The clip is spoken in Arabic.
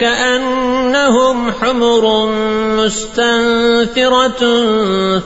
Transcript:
كأنهم حمر مستنفرة